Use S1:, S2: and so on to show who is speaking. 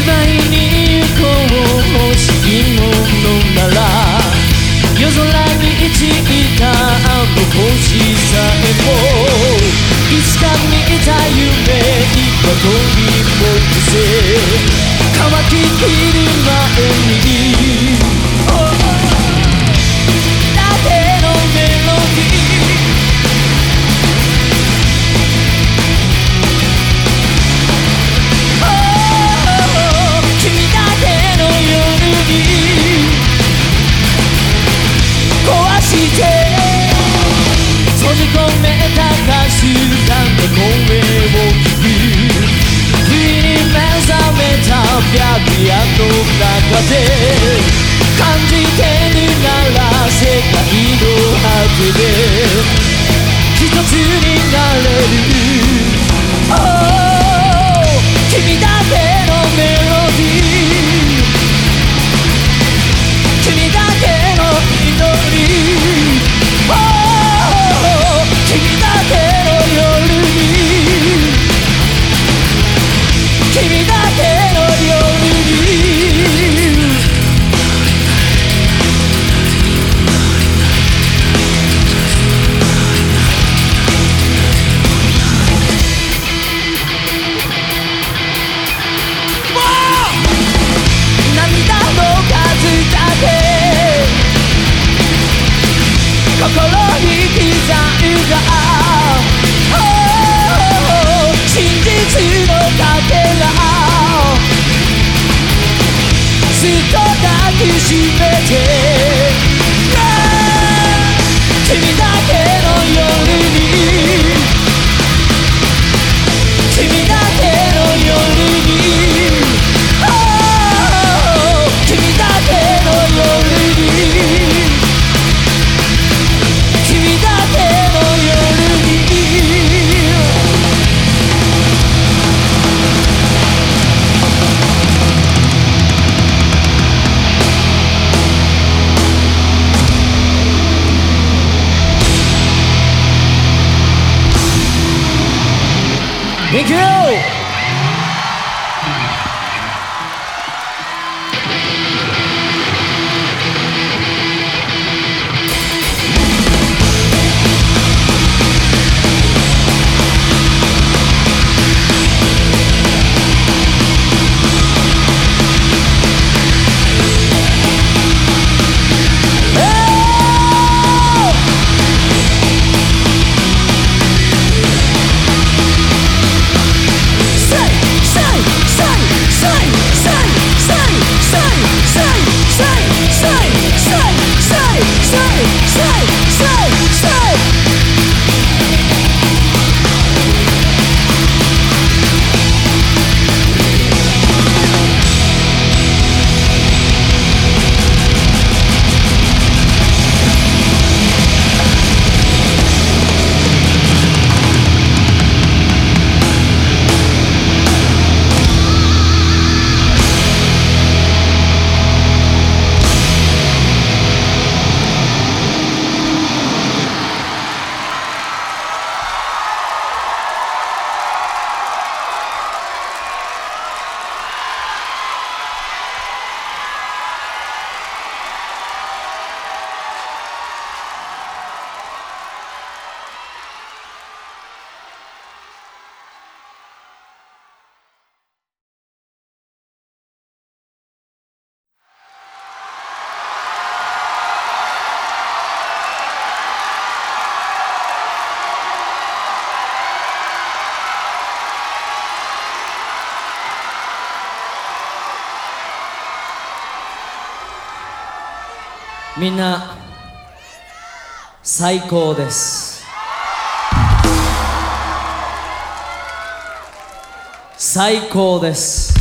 S1: 世いに行こう欲しいものなら夜空に散ったあの星さえもいつか見た夢今飛び感じてるなら世界の果てで一つになれる真実のかけら。ずっと抱きしめて。Thank you! みんな最高です。最高です。